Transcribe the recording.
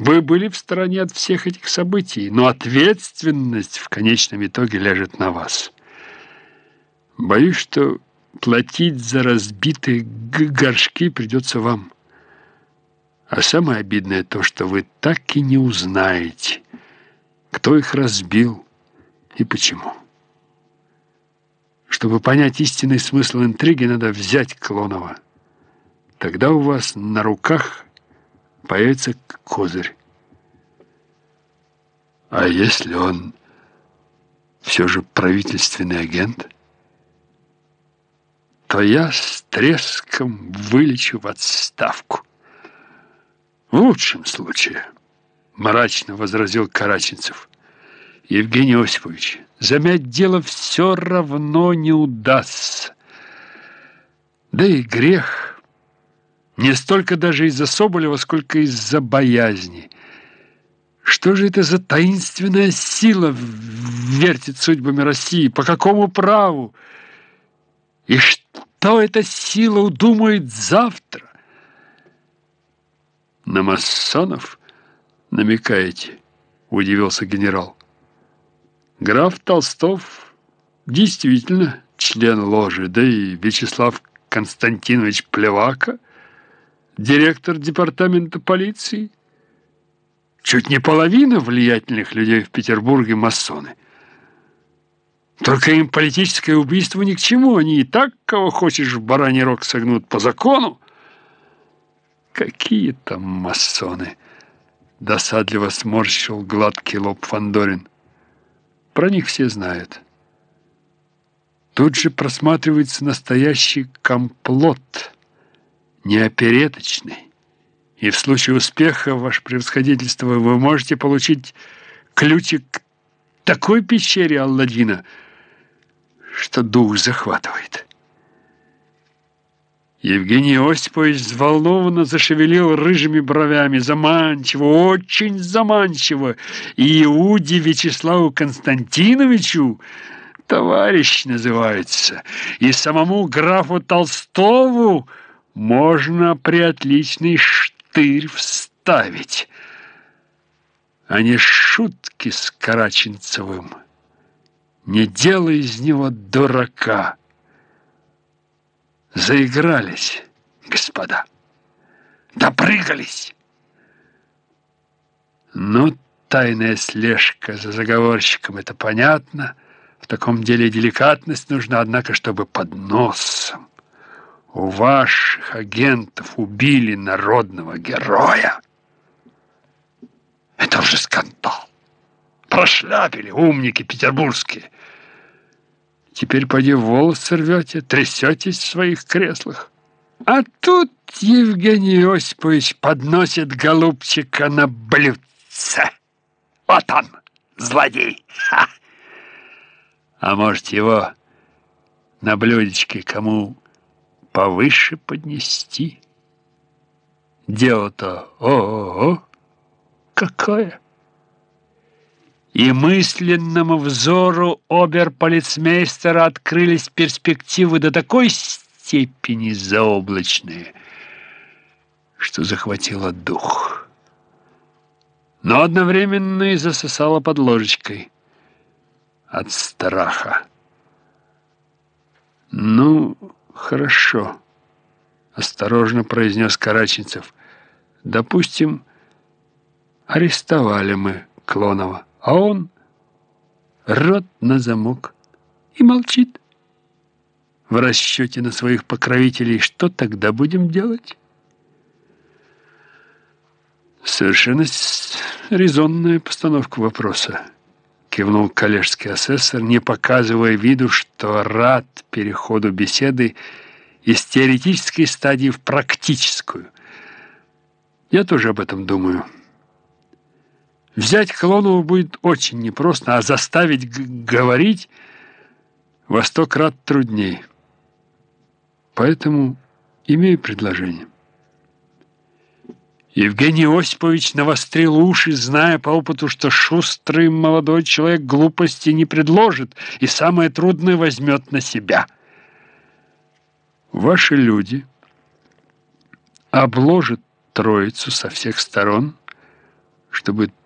Вы были в стороне от всех этих событий, но ответственность в конечном итоге ляжет на вас. Боюсь, что платить за разбитые горшки придется вам. А самое обидное то, что вы так и не узнаете, кто их разбил и почему. Чтобы понять истинный смысл интриги, надо взять Клонова. Тогда у вас на руках появится козырь. А если он все же правительственный агент, то я с треском вылечу в отставку. В лучшем случае, мрачно возразил Караченцев. Евгений Осипович, замять дело все равно не удастся. Да и грех не столько даже из-за Соболева, сколько из-за боязни. Что же это за таинственная сила вертит судьбами России? По какому праву? И что эта сила удумает завтра? На масонов намекаете? Удивился генерал. Граф Толстов действительно член ложи, да и Вячеслав Константинович Плевака – директор департамента полиции. Чуть не половина влиятельных людей в Петербурге масоны. Только им политическое убийство ни к чему. Они и так, кого хочешь, в бараний рог согнут по закону. Какие там масоны? Досадливо сморщил гладкий лоб Фандорин. Про них все знают. Тут же просматривается настоящий комплот – не опереточный. И в случае успеха, ваше превосходительство, вы можете получить ключик к такой пещере Алладина, что дух захватывает. Евгений Осипович взволнованно зашевелил рыжими бровями. Заманчиво, очень заманчиво. И Иуде Вячеславу Константиновичу товарищ называется. И самому графу Толстову можно приотличный штырь вставить, а не шутки с Караченцевым. Не делай из него дурака. Заигрались, господа, допрыгались. Ну, тайная слежка за заговорщиком, это понятно. В таком деле деликатность нужна, однако, чтобы под носом. У ваших агентов убили народного героя. Это уже скандал. Прошляпили умники петербургские. Теперь поди волосы рвете, трясетесь в своих креслах. А тут Евгений Осипович подносит голубчика на блюдце. Вот он, злодей. Ха! А может, его на блюдечке кому повыше поднести. Дело-то о-о-о, какое! И мысленному взору оберполицмейстера открылись перспективы до такой степени заоблачные, что захватило дух. Но одновременно и засосало под ложечкой от страха. Ну... «Хорошо», — осторожно произнес Караченцев. «Допустим, арестовали мы Клонова, а он рот на замок и молчит. В расчете на своих покровителей что тогда будем делать?» «Совершенно резонная постановка вопроса», — кивнул коллежский асессор, не показывая виду, что рад переходу беседы из теоретической стадии в практическую. Я тоже об этом думаю. Взять Клонова будет очень непросто, а заставить говорить во сто крат труднее. Поэтому имею предложение. Евгений Осипович навострил уши, зная по опыту, что шустрый молодой человек глупости не предложит и самое трудное возьмет на себя. Ваши люди обложат троицу со всех сторон, чтобы